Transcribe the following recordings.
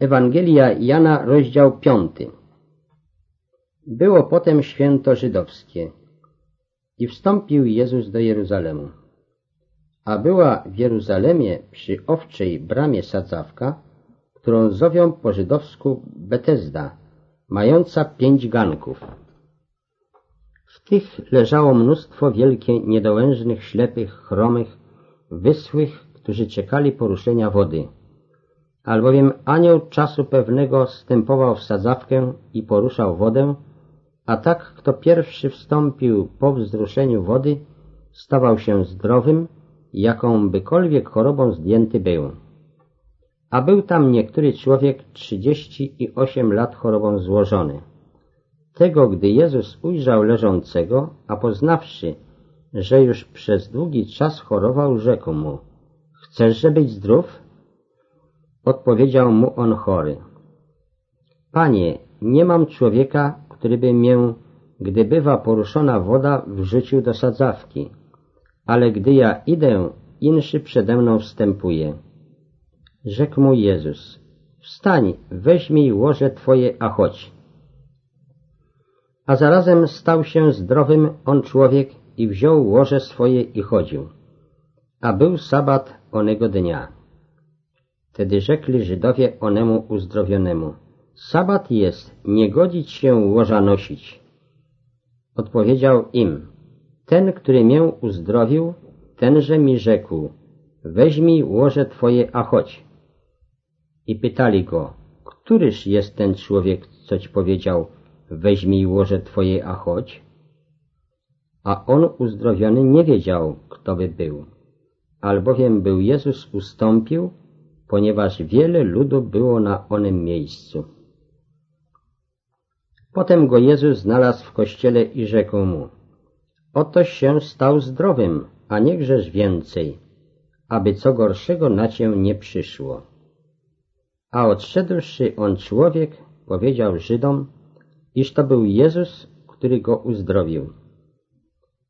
Ewangelia Jana, rozdział piąty. Było potem święto żydowskie i wstąpił Jezus do Jeruzalemu. A była w Jeruzalemie przy owczej bramie sadzawka, którą zowią po żydowsku Betesda, mająca pięć ganków. W tych leżało mnóstwo wielkie niedołężnych, ślepych, chromych, wysłych, którzy czekali poruszenia wody albowiem anioł czasu pewnego stępował w sadzawkę i poruszał wodę, a tak kto pierwszy wstąpił po wzruszeniu wody, stawał się zdrowym, jakąbykolwiek chorobą zdjęty był. A był tam niektóry człowiek trzydzieści i osiem lat chorobą złożony. Tego, gdy Jezus ujrzał leżącego, a poznawszy, że już przez długi czas chorował, rzekł mu, chcesz, być zdrów? Odpowiedział mu on chory. Panie, nie mam człowieka, który by mię, gdy bywa poruszona woda, wrzucił do sadzawki, ale gdy ja idę, inszy przede mną wstępuje. Rzekł mu Jezus, wstań, weźmij łoże twoje, a chodź. A zarazem stał się zdrowym on człowiek i wziął łoże swoje i chodził. A był sabat onego dnia. Wtedy rzekli Żydowie onemu uzdrowionemu, sabat jest, nie godzić się łoża nosić. Odpowiedział im, ten, który mię uzdrowił, tenże mi rzekł, weźmij łoże twoje, a chodź. I pytali go, któryż jest ten człowiek, co ci powiedział, weźmij łoże twoje, a chodź? A on uzdrowiony nie wiedział, kto by był, albowiem był Jezus ustąpił, ponieważ wiele ludu było na onym miejscu. Potem go Jezus znalazł w kościele i rzekł mu, otoś się stał zdrowym, a nie grzesz więcej, aby co gorszego na cię nie przyszło. A odszedłszy on człowiek, powiedział Żydom, iż to był Jezus, który go uzdrowił.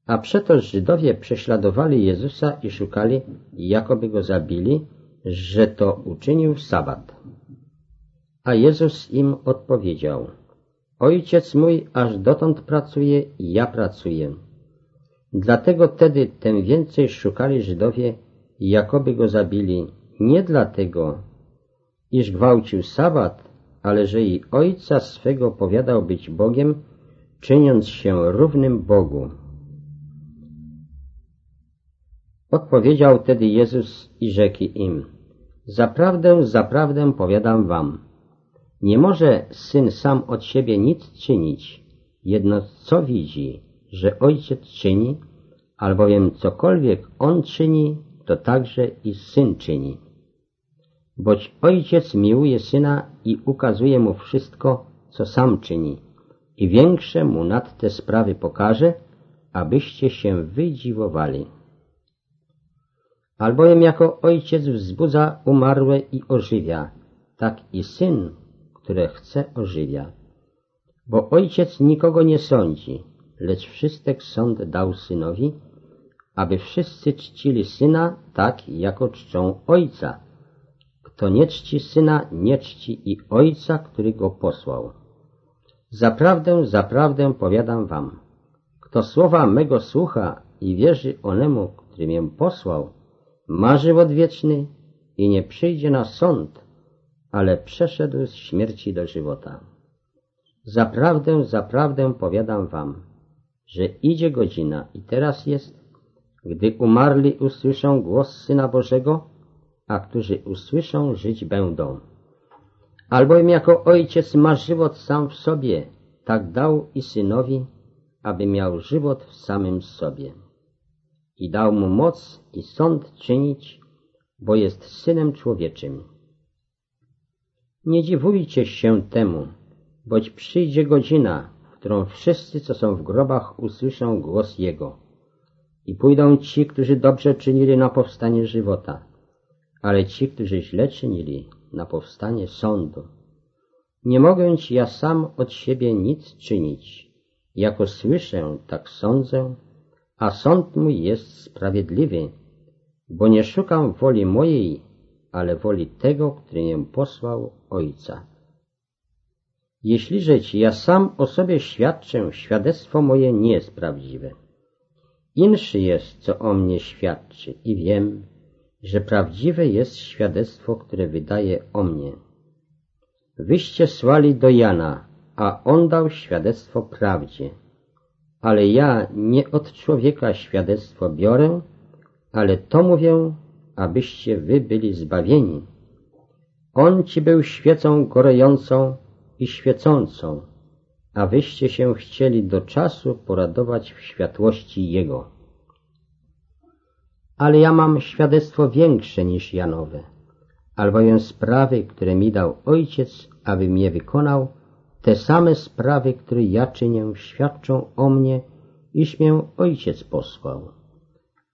A przeto Żydowie prześladowali Jezusa i szukali, jakoby go zabili, że to uczynił w sabat. A Jezus im odpowiedział, Ojciec mój aż dotąd pracuje i ja pracuję. Dlatego tedy tem więcej szukali Żydowie, jakoby go zabili, nie dlatego, iż gwałcił sabat, ale że i Ojca swego powiadał być Bogiem, czyniąc się równym Bogu. Odpowiedział tedy Jezus i rzekł im, Zaprawdę, zaprawdę powiadam wam, nie może syn sam od siebie nic czynić, jedno co widzi, że ojciec czyni, albowiem cokolwiek on czyni, to także i syn czyni. Boć ojciec miłuje syna i ukazuje mu wszystko, co sam czyni, i większe mu nad te sprawy pokaże, abyście się wydziwowali albowiem jako ojciec wzbudza umarłe i ożywia, tak i syn, które chce ożywia. Bo ojciec nikogo nie sądzi, lecz wszystek sąd dał synowi, aby wszyscy czcili syna tak, jako czczą ojca. Kto nie czci syna, nie czci i ojca, który go posłał. Zaprawdę, zaprawdę powiadam wam, kto słowa mego słucha i wierzy onemu, który mię posłał, ma żywot wieczny i nie przyjdzie na sąd, ale przeszedł z śmierci do żywota. Zaprawdę, zaprawdę powiadam wam, że idzie godzina i teraz jest, gdy umarli usłyszą głos Syna Bożego, a którzy usłyszą, żyć będą. Albowiem jako ojciec ma żywot sam w sobie, tak dał i synowi, aby miał żywot w samym sobie i dał mu moc i sąd czynić, bo jest Synem Człowieczym. Nie dziwujcie się temu, boć przyjdzie godzina, w którą wszyscy, co są w grobach, usłyszą głos Jego. I pójdą ci, którzy dobrze czynili na powstanie żywota, ale ci, którzy źle czynili, na powstanie sądu. Nie mogę ci ja sam od siebie nic czynić. Jako słyszę, tak sądzę, a sąd mój jest sprawiedliwy, bo nie szukam woli mojej, ale woli tego, który mnie posłał Ojca. Jeśli ci ja sam o sobie świadczę, świadectwo moje nie jest prawdziwe. Inszy jest, co o mnie świadczy i wiem, że prawdziwe jest świadectwo, które wydaje o mnie. Wyście słali do Jana, a on dał świadectwo prawdzie. Ale ja nie od człowieka świadectwo biorę, ale to mówię, abyście wy byli zbawieni. On ci był świecą gorejącą i świecącą, a wyście się chcieli do czasu poradować w światłości Jego. Ale ja mam świadectwo większe niż Janowe, albowiem sprawy, które mi dał Ojciec, aby mnie wykonał, te same sprawy, które ja czynię, świadczą o mnie, iż mnie Ojciec posłał.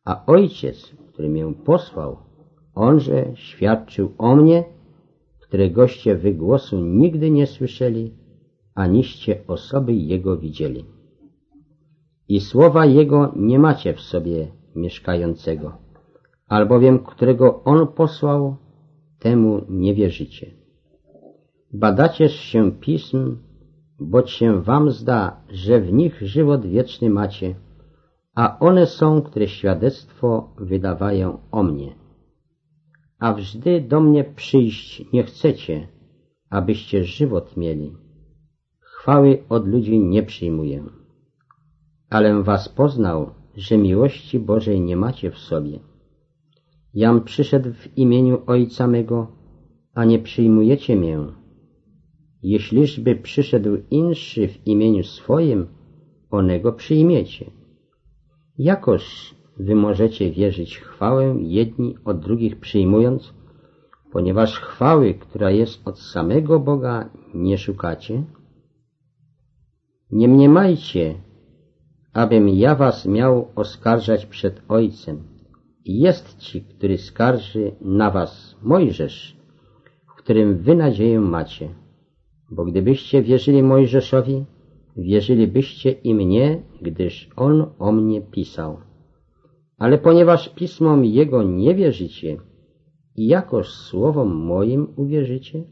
A Ojciec, który mnie posłał, Onże świadczył o mnie, które goście wygłosu nigdy nie słyszeli, aniście osoby Jego widzieli. I słowa Jego nie macie w sobie mieszkającego, albowiem którego On posłał, temu nie wierzycie. Badacież się pism, boć się wam zda, że w nich żywot wieczny macie, a one są, które świadectwo wydawają o mnie. A wżdy do mnie przyjść nie chcecie, abyście żywot mieli. Chwały od ludzi nie przyjmuję. Alem was poznał, że miłości Bożej nie macie w sobie. Jam przyszedł w imieniu Ojca mego, a nie przyjmujecie mię. Jeśliżby przyszedł inszy w imieniu swoim, onego przyjmiecie. Jakoż wy możecie wierzyć chwałę jedni od drugich przyjmując, ponieważ chwały, która jest od samego Boga, nie szukacie? Nie mniemajcie, abym ja was miał oskarżać przed Ojcem. Jest ci, który skarży na was Mojżesz, w którym wy nadzieję macie. Bo gdybyście wierzyli Mojżeszowi, wierzylibyście i mnie, gdyż on o mnie pisał. Ale ponieważ pismom jego nie wierzycie, i jakoż słowom moim uwierzycie?